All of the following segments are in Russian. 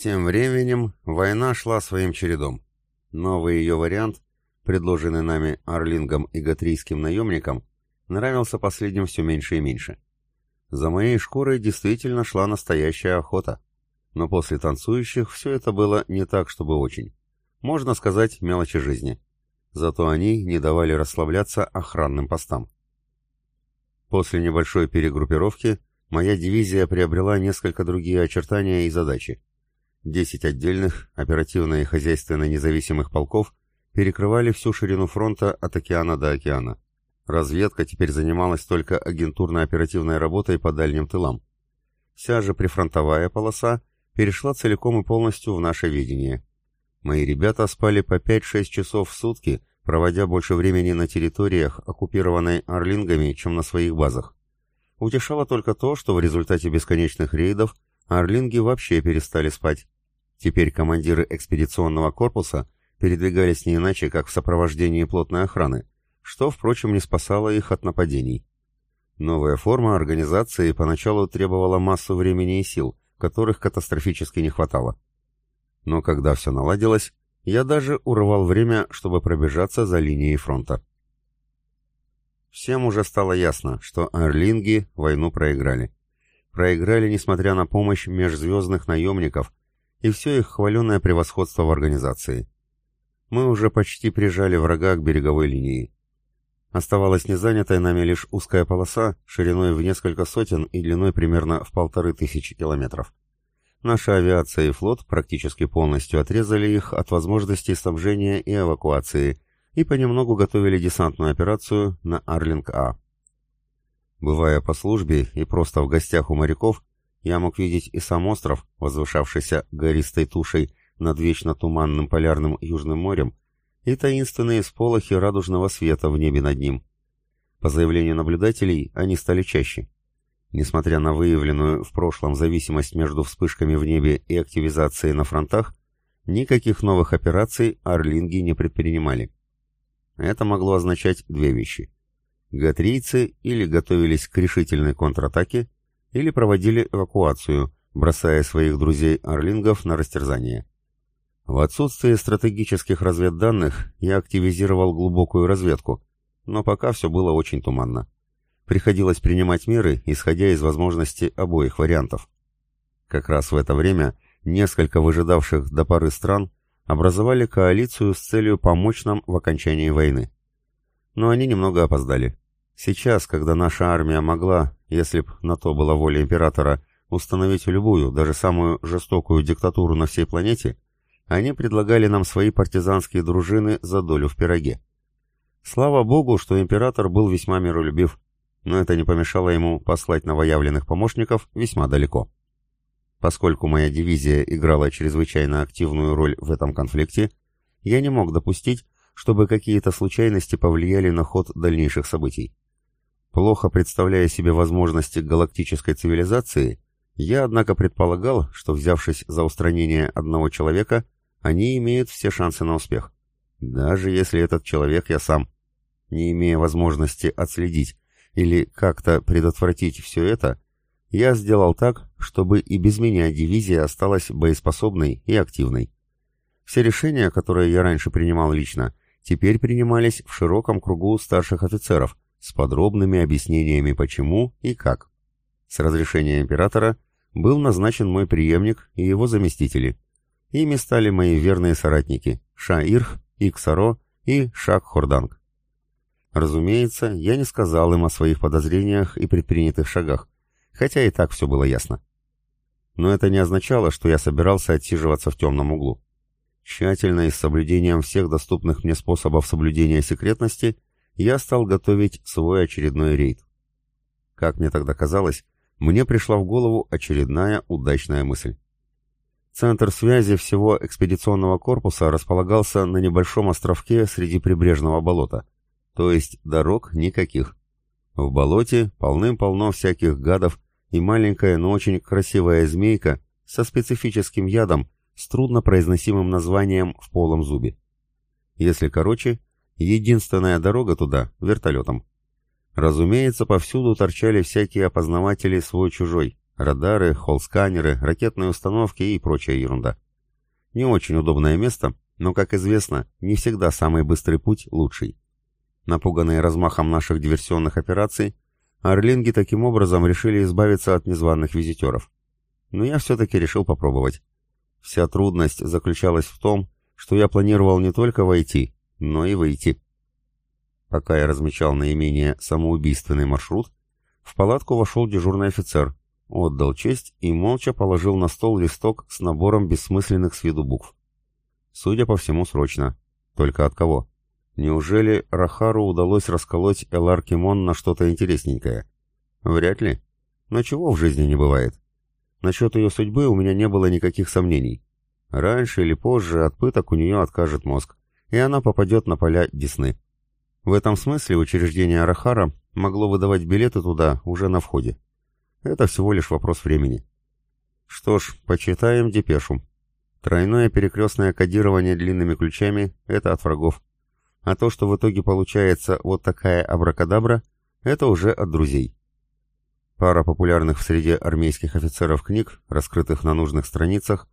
Тем временем война шла своим чередом. Новый ее вариант, предложенный нами Арлингом и Гатрийским наемникам, нравился последним все меньше и меньше. За моей шкурой действительно шла настоящая охота. Но после танцующих все это было не так, чтобы очень. Можно сказать, мелочи жизни. Зато они не давали расслабляться охранным постам. После небольшой перегруппировки моя дивизия приобрела несколько другие очертания и задачи. Десять отдельных, оперативно и хозяйственно независимых полков перекрывали всю ширину фронта от океана до океана. Разведка теперь занималась только агентурно-оперативной работой по дальним тылам. Вся же прифронтовая полоса перешла целиком и полностью в наше видение. Мои ребята спали по 5-6 часов в сутки, проводя больше времени на территориях, оккупированной орлингами, чем на своих базах. Утешало только то, что в результате бесконечных рейдов орлинги вообще перестали спать. Теперь командиры экспедиционного корпуса передвигались не иначе, как в сопровождении плотной охраны, что, впрочем, не спасало их от нападений. Новая форма организации поначалу требовала массу времени и сил, которых катастрофически не хватало. Но когда все наладилось, я даже урвал время, чтобы пробежаться за линией фронта. Всем уже стало ясно, что Орлинги войну проиграли. Проиграли, несмотря на помощь межзвездных наемников и все их хваленное превосходство в организации. Мы уже почти прижали врага к береговой линии. Оставалась незанятой нами лишь узкая полоса, шириной в несколько сотен и длиной примерно в полторы тысячи километров. Наша авиация и флот практически полностью отрезали их от возможностей снабжения и эвакуации и понемногу готовили десантную операцию на Арлинг-А. Бывая по службе и просто в гостях у моряков, я мог видеть и сам остров, возвышавшийся гористой тушей над вечно туманным полярным Южным морем, и таинственные сполохи радужного света в небе над ним. По заявлению наблюдателей, они стали чаще. Несмотря на выявленную в прошлом зависимость между вспышками в небе и активизацией на фронтах, никаких новых операций орлинги не предпринимали. Это могло означать две вещи. Гатрийцы или готовились к решительной контратаке, или проводили эвакуацию, бросая своих друзей-орлингов на растерзание. В отсутствие стратегических разведданных я активизировал глубокую разведку, но пока все было очень туманно. Приходилось принимать меры, исходя из возможности обоих вариантов. Как раз в это время несколько выжидавших до поры стран образовали коалицию с целью помочь нам в окончании войны. Но они немного опоздали. Сейчас, когда наша армия могла, если б на то была воля императора, установить любую, даже самую жестокую диктатуру на всей планете, они предлагали нам свои партизанские дружины за долю в пироге. Слава богу, что император был весьма миролюбив, но это не помешало ему послать новоявленных помощников весьма далеко. Поскольку моя дивизия играла чрезвычайно активную роль в этом конфликте, я не мог допустить, чтобы какие-то случайности повлияли на ход дальнейших событий. Плохо представляя себе возможности галактической цивилизации, я, однако, предполагал, что, взявшись за устранение одного человека, они имеют все шансы на успех. Даже если этот человек я сам. Не имея возможности отследить или как-то предотвратить все это, я сделал так, чтобы и без меня дивизия осталась боеспособной и активной. Все решения, которые я раньше принимал лично, теперь принимались в широком кругу старших офицеров с подробными объяснениями почему и как. С разрешения императора был назначен мой преемник и его заместители – Ими стали мои верные соратники Ша-Ирх, Иксаро и Шак-Хорданг. Разумеется, я не сказал им о своих подозрениях и предпринятых шагах, хотя и так все было ясно. Но это не означало, что я собирался отсиживаться в темном углу. Тщательно и с соблюдением всех доступных мне способов соблюдения секретности я стал готовить свой очередной рейд. Как мне тогда казалось, мне пришла в голову очередная удачная мысль. Центр связи всего экспедиционного корпуса располагался на небольшом островке среди прибрежного болота, то есть дорог никаких. В болоте полным-полно всяких гадов и маленькая, но очень красивая змейка со специфическим ядом с труднопроизносимым названием в полом зубе. Если короче, единственная дорога туда — вертолетом. Разумеется, повсюду торчали всякие опознаватели свой-чужой, Радары, холл-сканеры, ракетные установки и прочая ерунда. Не очень удобное место, но, как известно, не всегда самый быстрый путь лучший. Напуганные размахом наших диверсионных операций, орлинги таким образом решили избавиться от незваных визитеров. Но я все-таки решил попробовать. Вся трудность заключалась в том, что я планировал не только войти, но и выйти. Пока я размечал наименее самоубийственный маршрут, в палатку вошел дежурный офицер, отдал честь и молча положил на стол листок с набором бессмысленных с виду букв. Судя по всему, срочно. Только от кого? Неужели Рахару удалось расколоть Элар Кимон на что-то интересненькое? Вряд ли. Но чего в жизни не бывает? Насчет ее судьбы у меня не было никаких сомнений. Раньше или позже от пыток у нее откажет мозг, и она попадет на поля Десны. В этом смысле учреждение Арахара могло выдавать билеты туда уже на входе. Это всего лишь вопрос времени. Что ж, почитаем депешу. Тройное перекрестное кодирование длинными ключами — это от врагов. А то, что в итоге получается вот такая абракадабра, это уже от друзей. Пара популярных в среде армейских офицеров книг, раскрытых на нужных страницах,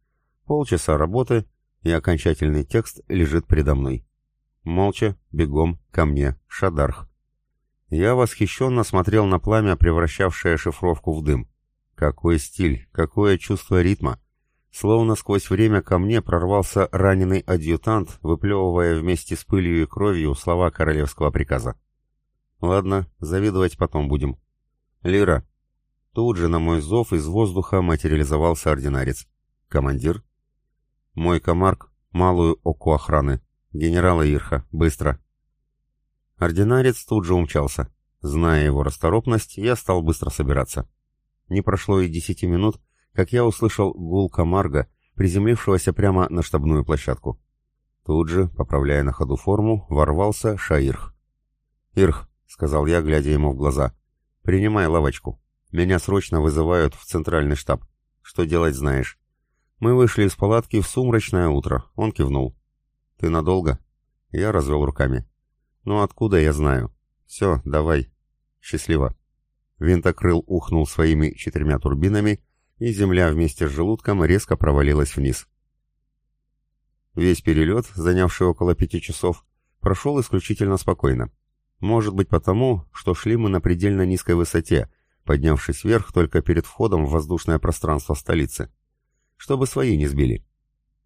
полчаса работы, и окончательный текст лежит передо мной. Молча, бегом, ко мне, Шадарх. Я восхищенно смотрел на пламя, превращавшее шифровку в дым. Какой стиль, какое чувство ритма! Словно сквозь время ко мне прорвался раненый адъютант, выплевывая вместе с пылью и кровью слова королевского приказа. Ладно, завидовать потом будем. Лира. Тут же на мой зов из воздуха материализовался ординарец. Командир? Мой комарк, малую оку охраны. «Генерала Ирха, быстро!» Ординарец тут же умчался. Зная его расторопность, я стал быстро собираться. Не прошло и десяти минут, как я услышал гул Камарга, приземлившегося прямо на штабную площадку. Тут же, поправляя на ходу форму, ворвался Шаирх. «Ирх», — сказал я, глядя ему в глаза, — «принимай лавочку. Меня срочно вызывают в центральный штаб. Что делать знаешь». Мы вышли из палатки в сумрачное утро. Он кивнул. «Ты надолго?» Я развел руками. «Ну откуда я знаю?» «Все, давай. Счастливо». Винтокрыл ухнул своими четырьмя турбинами, и земля вместе с желудком резко провалилась вниз. Весь перелет, занявший около пяти часов, прошел исключительно спокойно. Может быть потому, что шли мы на предельно низкой высоте, поднявшись вверх только перед входом в воздушное пространство столицы. Чтобы свои не сбили.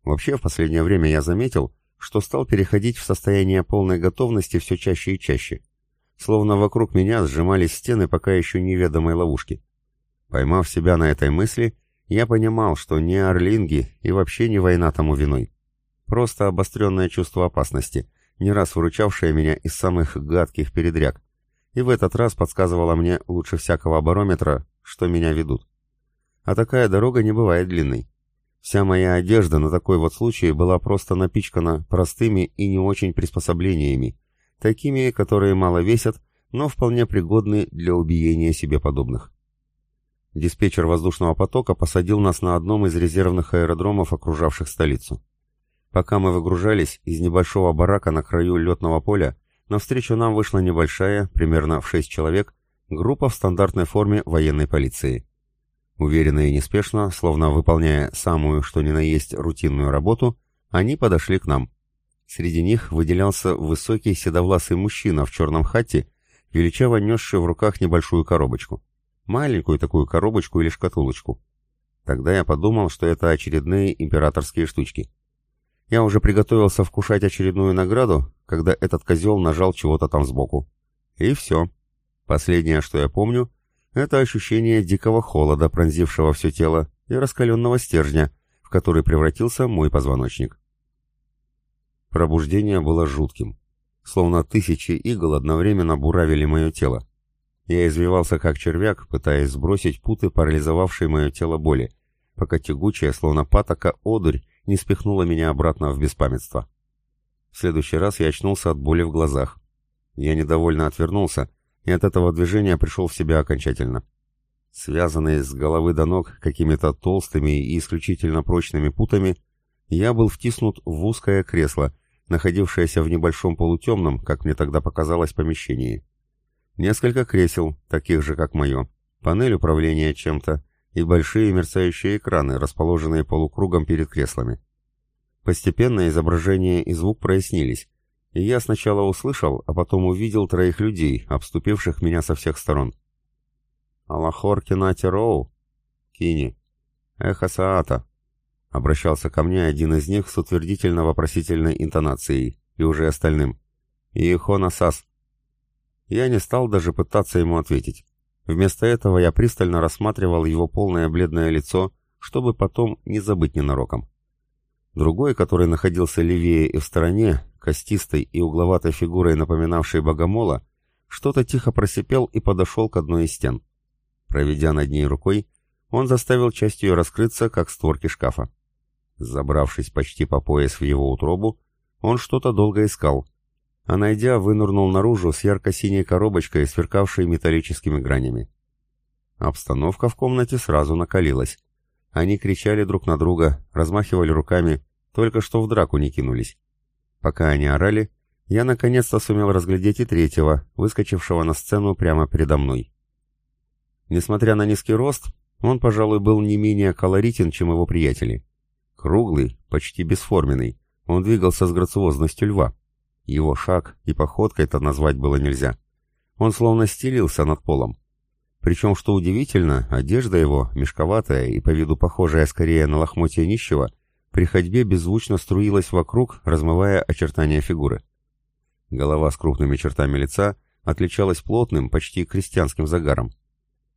Вообще, в последнее время я заметил, что стал переходить в состояние полной готовности все чаще и чаще. Словно вокруг меня сжимались стены пока еще неведомой ловушки. Поймав себя на этой мысли, я понимал, что не орлинги и вообще не война тому виной. Просто обостренное чувство опасности, не раз выручавшее меня из самых гадких передряг. И в этот раз подсказывало мне лучше всякого барометра, что меня ведут. А такая дорога не бывает длинной. Вся моя одежда на такой вот случай была просто напичкана простыми и не очень приспособлениями, такими, которые мало весят, но вполне пригодны для убиения себе подобных. Диспетчер воздушного потока посадил нас на одном из резервных аэродромов, окружавших столицу. Пока мы выгружались, из небольшого барака на краю летного поля навстречу нам вышла небольшая, примерно в шесть человек, группа в стандартной форме военной полиции. Уверенно и неспешно, словно выполняя самую что ни на есть рутинную работу, они подошли к нам. Среди них выделялся высокий седовласый мужчина в черном хате, величаво несший в руках небольшую коробочку. Маленькую такую коробочку или шкатулочку. Тогда я подумал, что это очередные императорские штучки. Я уже приготовился вкушать очередную награду, когда этот козел нажал чего-то там сбоку. И все. Последнее, что я помню, это ощущение дикого холода, пронзившего все тело, и раскаленного стержня, в который превратился мой позвоночник. Пробуждение было жутким. Словно тысячи игл одновременно буравили мое тело. Я извивался как червяк, пытаясь сбросить путы, парализовавшие мое тело боли, пока тягучая, словно патока, одурь не спихнула меня обратно в беспамятство. В следующий раз я очнулся от боли в глазах. Я недовольно отвернулся, и от этого движения пришел в себя окончательно. Связанный с головы до ног какими-то толстыми и исключительно прочными путами, я был втиснут в узкое кресло, находившееся в небольшом полутемном, как мне тогда показалось, помещении. Несколько кресел, таких же, как мое, панель управления чем-то, и большие мерцающие экраны, расположенные полукругом перед креслами. Постепенно изображение и звук прояснились, и я сначала услышал, а потом увидел троих людей, обступивших меня со всех сторон. «Аллахор Кенати Роу?» «Кини». «Эхо Саата», — обращался ко мне один из них с утвердительно-вопросительной интонацией, и уже остальным. «Иехона Сас». Я не стал даже пытаться ему ответить. Вместо этого я пристально рассматривал его полное бледное лицо, чтобы потом не забыть ненароком. Другой, который находился левее и в стороне, костистой и угловатой фигурой, напоминавшей богомола, что-то тихо просипел и подошел к одной из стен. Проведя над ней рукой, он заставил часть ее раскрыться, как створки шкафа. Забравшись почти по пояс в его утробу, он что-то долго искал, а найдя, вынырнул наружу с ярко-синей коробочкой, сверкавшей металлическими гранями. Обстановка в комнате сразу накалилась. Они кричали друг на друга, размахивали руками, только что в драку не кинулись. Пока они орали, я наконец-то сумел разглядеть и третьего, выскочившего на сцену прямо передо мной. Несмотря на низкий рост, он, пожалуй, был не менее колоритен, чем его приятели. Круглый, почти бесформенный, он двигался с грациозностью льва. Его шаг и походкой это назвать было нельзя. Он словно стелился над полом. Причем, что удивительно, одежда его, мешковатая и по виду похожая скорее на лохмотья нищего, при ходьбе беззвучно струилась вокруг, размывая очертания фигуры. Голова с крупными чертами лица отличалась плотным, почти крестьянским загаром.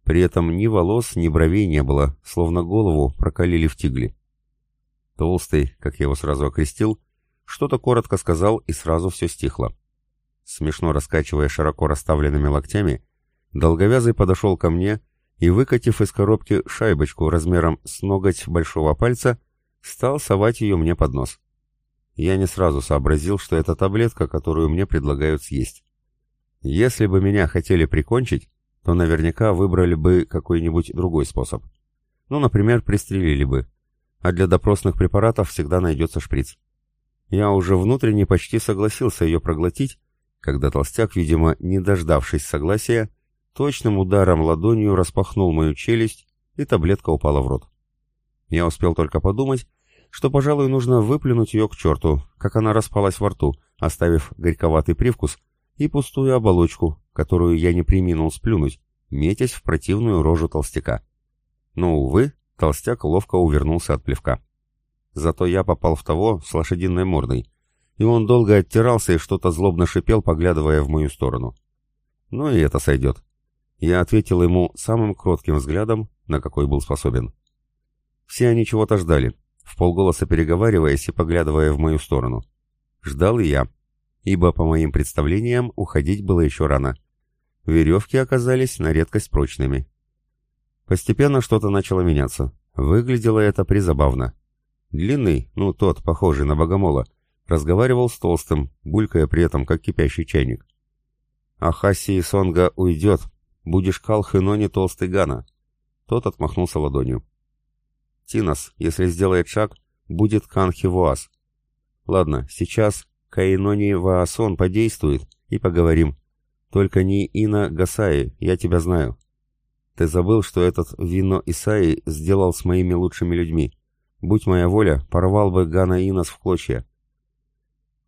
При этом ни волос, ни бровей не было, словно голову прокалили в тигле. Толстый, как я его сразу окрестил, что-то коротко сказал, и сразу все стихло. Смешно раскачивая широко расставленными локтями, долговязый подошел ко мне и, выкатив из коробки шайбочку размером с ноготь большого пальца, стал совать ее мне под нос. Я не сразу сообразил, что это таблетка, которую мне предлагают съесть. Если бы меня хотели прикончить, то наверняка выбрали бы какой-нибудь другой способ. Ну, например, пристрелили бы. А для допросных препаратов всегда найдется шприц. Я уже внутренне почти согласился ее проглотить, когда толстяк, видимо, не дождавшись согласия, точным ударом ладонью распахнул мою челюсть, и таблетка упала в рот. Я успел только подумать, что, пожалуй, нужно выплюнуть ее к черту, как она распалась во рту, оставив горьковатый привкус и пустую оболочку, которую я не приминул сплюнуть, метясь в противную рожу толстяка. Но, увы, толстяк ловко увернулся от плевка. Зато я попал в того с лошадиной мордой, и он долго оттирался и что-то злобно шипел, поглядывая в мою сторону. Ну и это сойдет. Я ответил ему самым кротким взглядом, на какой был способен. Все они чего-то ждали, в полголоса переговариваясь и поглядывая в мою сторону. Ждал и я, ибо, по моим представлениям, уходить было еще рано. Веревки оказались на редкость прочными. Постепенно что-то начало меняться. Выглядело это призабавно. Длинный, ну тот, похожий на богомола, разговаривал с толстым, булькая при этом, как кипящий чайник. «Ахаси Сонга уйдет, будешь калхы, но не толстый Гана». Тот отмахнулся ладонью. «Тинос, если сделает шаг, будет Канхи Вуас. Ладно, сейчас Каинони Ваасон подействует, и поговорим. Только не Ина Гасаи, я тебя знаю. Ты забыл, что этот Вино Исаи сделал с моими лучшими людьми. Будь моя воля, порвал бы Гана Инос в клочья.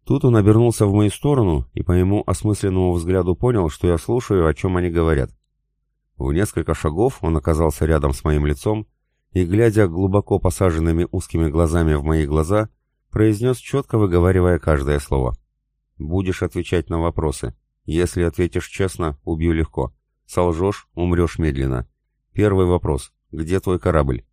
Тут он обернулся в мою сторону и по ему осмысленному взгляду понял, что я слушаю, о чем они говорят. В несколько шагов он оказался рядом с моим лицом и, глядя глубоко посаженными узкими глазами в мои глаза, произнес, четко выговаривая каждое слово. «Будешь отвечать на вопросы. Если ответишь честно, убью легко. Солжешь, умрешь медленно. Первый вопрос. Где твой корабль?»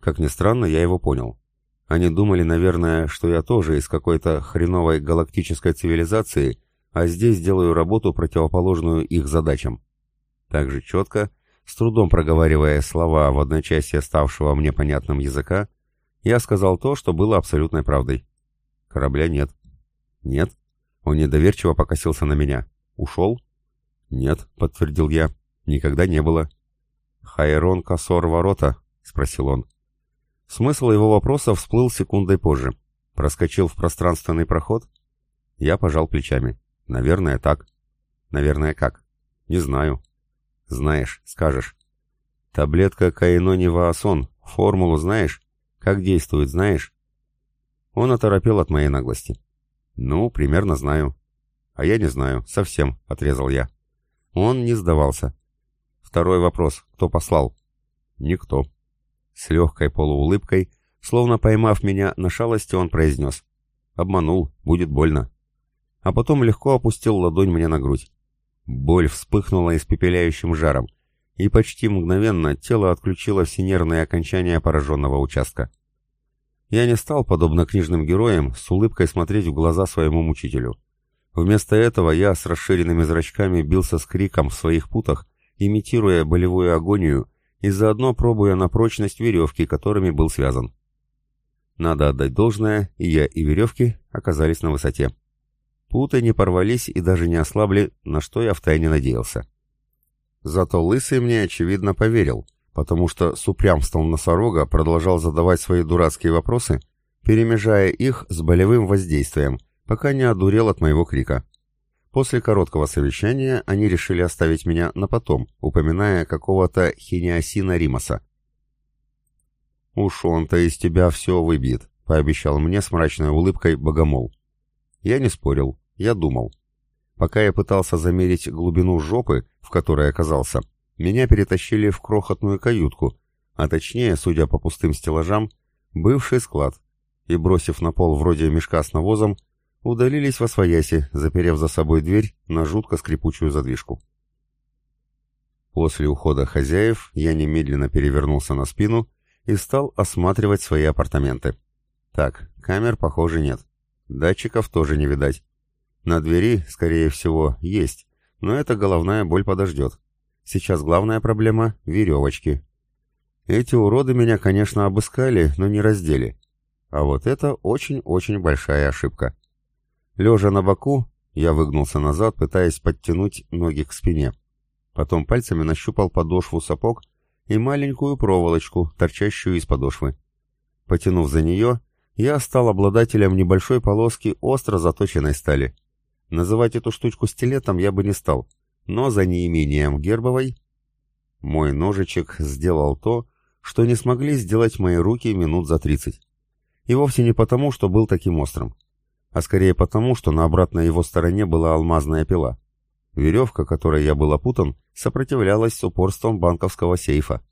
Как ни странно, я его понял. Они думали, наверное, что я тоже из какой-то хреновой галактической цивилизации, а здесь делаю работу, противоположную их задачам. Так же четко, с трудом проговаривая слова в одночасье ставшего мне понятным языка, я сказал то, что было абсолютной правдой. Корабля нет. Нет. Он недоверчиво покосился на меня. Ушел? Нет, подтвердил я. Никогда не было. Хайрон Косор Ворота? Спросил он. Смысл его вопроса всплыл секундой позже. Проскочил в пространственный проход? Я пожал плечами. Наверное, так. Наверное, как? Не знаю. Знаешь, скажешь. Таблетка Каинониваасон. Формулу знаешь? Как действует, знаешь?» Он оторопел от моей наглости. «Ну, примерно знаю». «А я не знаю, совсем», — отрезал я. Он не сдавался. Второй вопрос. Кто послал? Никто. С легкой полуулыбкой, словно поймав меня на шалости, он произнес. Обманул, будет больно. А потом легко опустил ладонь мне на грудь. Боль вспыхнула испепеляющим жаром, и почти мгновенно тело отключило все нервные окончания пораженного участка. Я не стал, подобно книжным героям, с улыбкой смотреть в глаза своему мучителю. Вместо этого я с расширенными зрачками бился с криком в своих путах, имитируя болевую агонию и заодно пробуя на прочность веревки, которыми был связан. Надо отдать должное, и я, и веревки оказались на высоте. Путы не порвались и даже не ослабли, на что я втайне надеялся. Зато Лысый мне, очевидно, поверил, потому что с упрямством носорога продолжал задавать свои дурацкие вопросы, перемежая их с болевым воздействием, пока не одурел от моего крика. После короткого совещания они решили оставить меня на потом, упоминая какого-то хиниасина Римаса. «Уж он-то из тебя все выбьет», — пообещал мне с мрачной улыбкой богомол. Я не спорил, я думал. Пока я пытался замерить глубину жопы, в которой оказался, меня перетащили в крохотную каютку, а точнее, судя по пустым стеллажам, бывший склад, и, бросив на пол вроде мешка с навозом, удалились во свояси, заперев за собой дверь на жутко скрипучую задвижку. После ухода хозяев я немедленно перевернулся на спину и стал осматривать свои апартаменты. Так, камер, похоже, нет. Датчиков тоже не видать. На двери, скорее всего, есть, но эта головная боль подождет. Сейчас главная проблема — веревочки. Эти уроды меня, конечно, обыскали, но не раздели. А вот это очень-очень большая ошибка. Лежа на боку, я выгнулся назад, пытаясь подтянуть ноги к спине. Потом пальцами нащупал подошву сапог и маленькую проволочку, торчащую из подошвы. Потянув за нее, я стал обладателем небольшой полоски остро заточенной стали. Называть эту штучку стилетом я бы не стал, но за неимением гербовой... Мой ножичек сделал то, что не смогли сделать мои руки минут за тридцать. И вовсе не потому, что был таким острым а скорее потому, что на обратной его стороне была алмазная пила. Веревка, которой я был опутан, сопротивлялась с упорством банковского сейфа.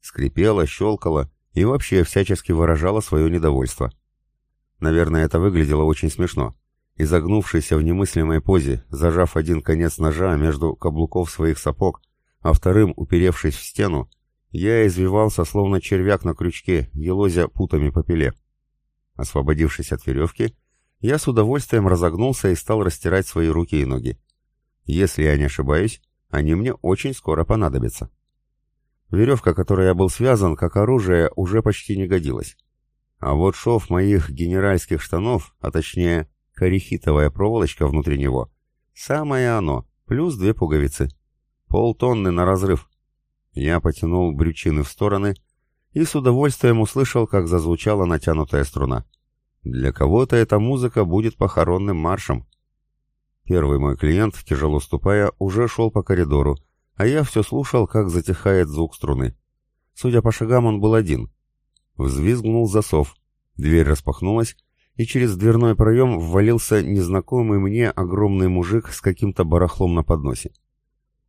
Скрипела, щелкала и вообще всячески выражала свое недовольство. Наверное, это выглядело очень смешно. Изогнувшийся в немыслимой позе, зажав один конец ножа между каблуков своих сапог, а вторым уперевшись в стену, я извивался, словно червяк на крючке, елозя путами по пиле. Освободившись от веревки, я с удовольствием разогнулся и стал растирать свои руки и ноги. Если я не ошибаюсь, они мне очень скоро понадобятся. Веревка, которой я был связан, как оружие, уже почти не годилась. А вот шов моих генеральских штанов, а точнее корихитовая проволочка внутри него, самое оно, плюс две пуговицы. Полтонны на разрыв. Я потянул брючины в стороны и с удовольствием услышал, как зазвучала натянутая струна. Для кого-то эта музыка будет похоронным маршем. Первый мой клиент, тяжело ступая, уже шел по коридору, а я все слушал, как затихает звук струны. Судя по шагам, он был один. Взвизгнул засов. Дверь распахнулась, и через дверной проем ввалился незнакомый мне огромный мужик с каким-то барахлом на подносе.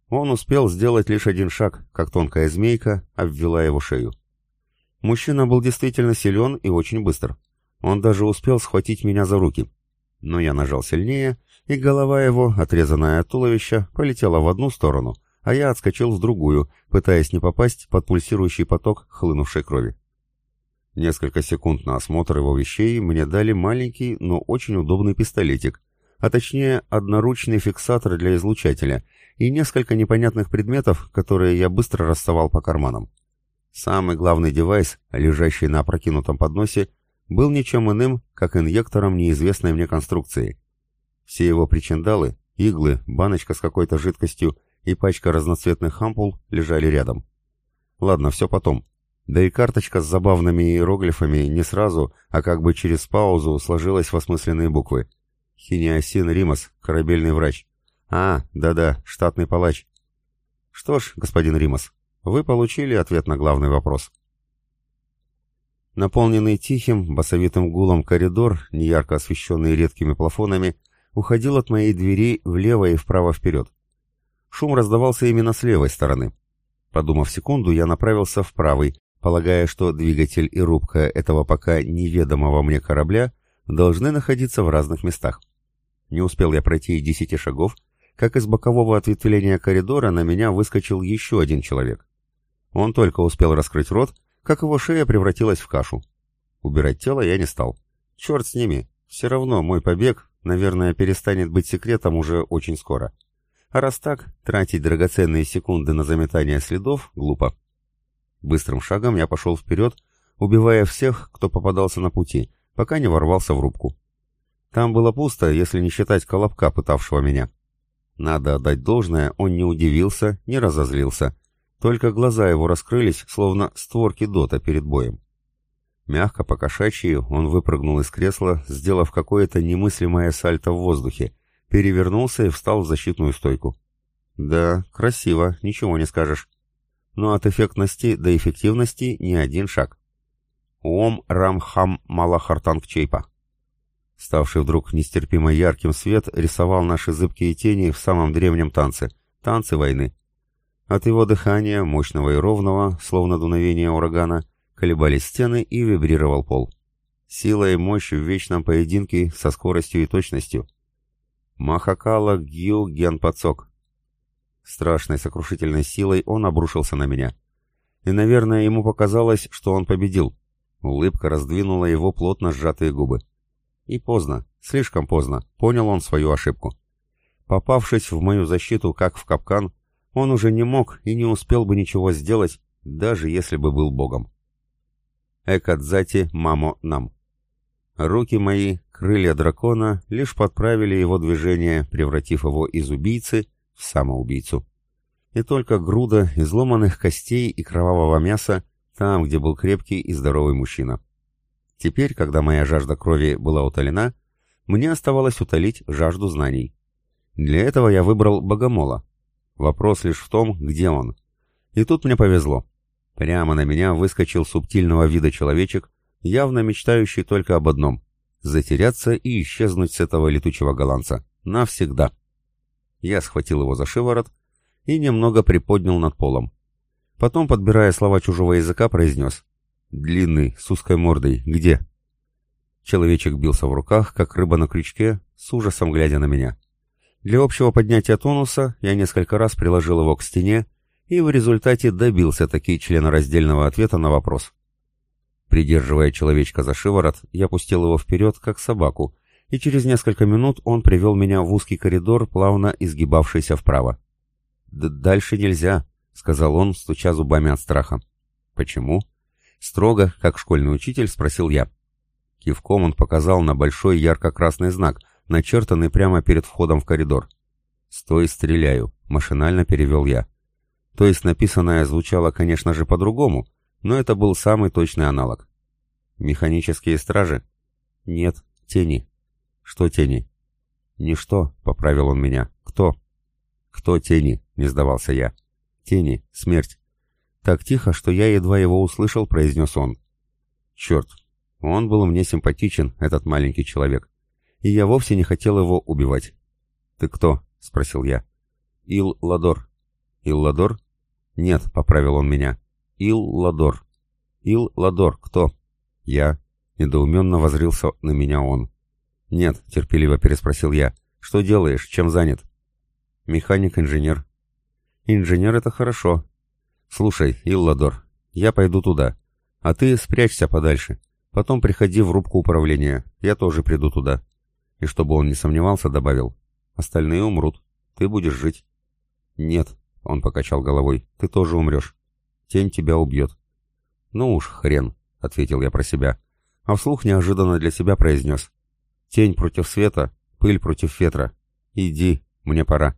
Он успел сделать лишь один шаг, как тонкая змейка обвела его шею. Мужчина был действительно силен и очень быстр. Он даже успел схватить меня за руки. Но я нажал сильнее, и голова его, отрезанная от туловища, полетела в одну сторону, а я отскочил в другую, пытаясь не попасть под пульсирующий поток хлынувшей крови. Несколько секунд на осмотр его вещей мне дали маленький, но очень удобный пистолетик, а точнее одноручный фиксатор для излучателя и несколько непонятных предметов, которые я быстро расставал по карманам. Самый главный девайс, лежащий на опрокинутом подносе, был ничем иным, как инъектором неизвестной мне конструкции. Все его причиндалы, иглы, баночка с какой-то жидкостью и пачка разноцветных ампул лежали рядом. Ладно, все потом. Да и карточка с забавными иероглифами не сразу, а как бы через паузу сложилась в осмысленные буквы. Хиниасин Римас, корабельный врач. А, да-да, штатный палач. Что ж, господин Римас, Вы получили ответ на главный вопрос. Наполненный тихим, басовитым гулом коридор, неярко освещенный редкими плафонами, уходил от моей двери влево и вправо-вперед. Шум раздавался именно с левой стороны. Подумав секунду, я направился в правый, полагая, что двигатель и рубка этого пока неведомого мне корабля должны находиться в разных местах. Не успел я пройти и десяти шагов, как из бокового ответвления коридора на меня выскочил еще один человек. Он только успел раскрыть рот, как его шея превратилась в кашу. Убирать тело я не стал. Черт с ними, все равно мой побег, наверное, перестанет быть секретом уже очень скоро. А раз так, тратить драгоценные секунды на заметание следов глупо. Быстрым шагом я пошел вперед, убивая всех, кто попадался на пути, пока не ворвался в рубку. Там было пусто, если не считать колобка, пытавшего меня. Надо отдать должное, он не удивился, не разозлился. Только глаза его раскрылись, словно створки дота перед боем. Мягко, покошачьи, он выпрыгнул из кресла, сделав какое-то немыслимое сальто в воздухе, перевернулся и встал в защитную стойку. Да, красиво, ничего не скажешь. Но от эффектности до эффективности не один шаг. Ом Рам Хам Малахартанг Чейпа. Ставший вдруг нестерпимо ярким свет рисовал наши зыбкие тени в самом древнем танце, танце войны. От его дыхания, мощного и ровного, словно дуновение урагана, колебались стены и вибрировал пол. Сила и мощь в вечном поединке со скоростью и точностью. Махакала Гью Ген Пацок. Страшной сокрушительной силой он обрушился на меня. И, наверное, ему показалось, что он победил. Улыбка раздвинула его плотно сжатые губы. И поздно, слишком поздно, понял он свою ошибку. Попавшись в мою защиту как в капкан, он уже не мог и не успел бы ничего сделать, даже если бы был богом. Экадзати мамо нам. Руки мои, крылья дракона, лишь подправили его движение, превратив его из убийцы самоубийцу. И только груда изломанных костей и кровавого мяса там, где был крепкий и здоровый мужчина. Теперь, когда моя жажда крови была утолена, мне оставалось утолить жажду знаний. Для этого я выбрал богомола, Вопрос лишь в том, где он. И тут мне повезло. Прямо на меня выскочил субтильного вида человечек, явно мечтающий только об одном — затеряться и исчезнуть с этого летучего голландца. Навсегда. Я схватил его за шиворот и немного приподнял над полом. Потом, подбирая слова чужого языка, произнес «Длинный, с узкой мордой, где?» Человечек бился в руках, как рыба на крючке, с ужасом глядя на меня. Для общего поднятия тонуса я несколько раз приложил его к стене и в результате добился таки членораздельного ответа на вопрос. Придерживая человечка за шиворот, я пустил его вперед, как собаку, и через несколько минут он привел меня в узкий коридор, плавно изгибавшийся вправо. «Дальше нельзя», — сказал он, стуча зубами от страха. «Почему?» Строго, как школьный учитель, спросил я. Кивком он показал на большой ярко-красный знак, начертанный прямо перед входом в коридор. «Стой, стреляю», — машинально перевел я. То есть написанное звучало, конечно же, по-другому, но это был самый точный аналог. «Механические стражи?» «Нет, тени». «Что тени?» «Ничто», — поправил он меня. «Кто?» «Кто тени?» — не сдавался я. «Тени, смерть». Так тихо, что я едва его услышал, произнес он. «Черт, он был мне симпатичен, этот маленький человек и я вовсе не хотел его убивать. «Ты кто?» — спросил я. «Ил-Ладор». «Ил-Ладор?» «Нет», — поправил он меня. «Ил-Ладор». «Ил-Ладор, кто?» «Я». Недоуменно возрился на меня он. «Нет», — терпеливо переспросил я. «Что делаешь? Чем занят?» «Механик-инженер». «Инженер — это хорошо. Слушай, Илладор, я пойду туда, а ты спрячься подальше. Потом приходи в рубку управления, я тоже приду туда. И чтобы он не сомневался, добавил, «Остальные умрут. Ты будешь жить». «Нет», — он покачал головой, — «ты тоже умрешь. Тень тебя убьет». «Ну уж, хрен», — ответил я про себя, а вслух неожиданно для себя произнес. «Тень против света, пыль против ветра. Иди, мне пора».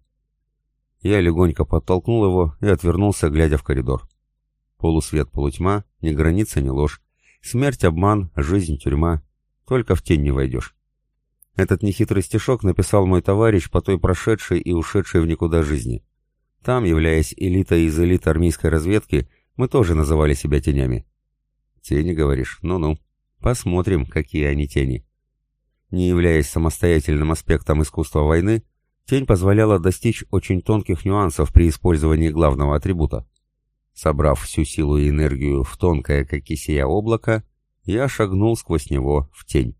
Я легонько подтолкнул его и отвернулся, глядя в коридор. Полусвет, полутьма, ни граница, ни ложь. Смерть, обман, жизнь, тюрьма. Только в тень не войдешь. Этот нехитрый стишок написал мой товарищ по той прошедшей и ушедшей в никуда жизни. Там, являясь элитой из элит армейской разведки, мы тоже называли себя тенями. Тени, говоришь? Ну-ну. Посмотрим, какие они тени. Не являясь самостоятельным аспектом искусства войны, тень позволяла достичь очень тонких нюансов при использовании главного атрибута. Собрав всю силу и энергию в тонкое, как кисея облако, я шагнул сквозь него в тень.